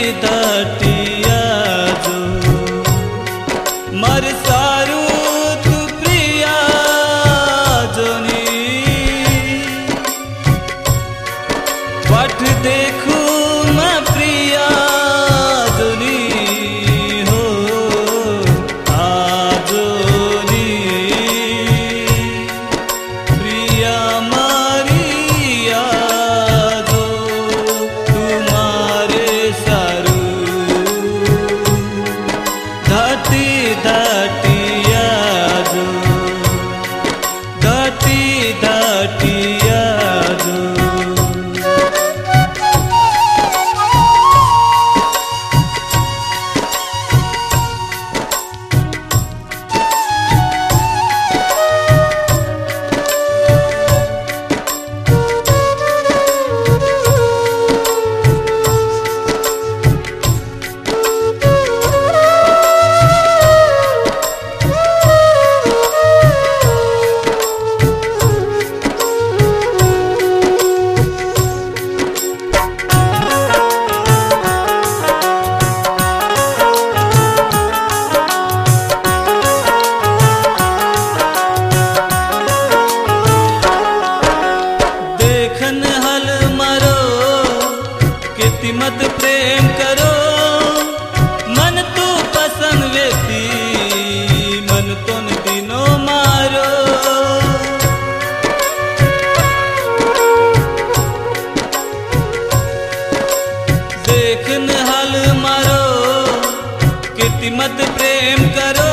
The. लेकिन हल मारो किति मत प्रेम करो।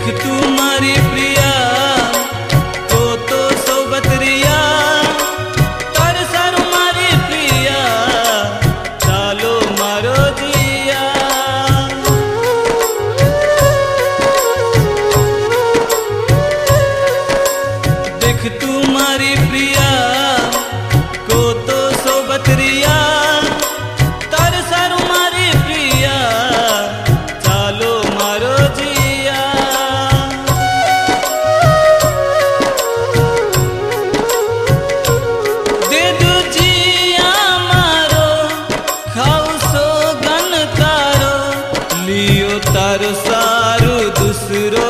could do through the